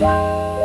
Bye.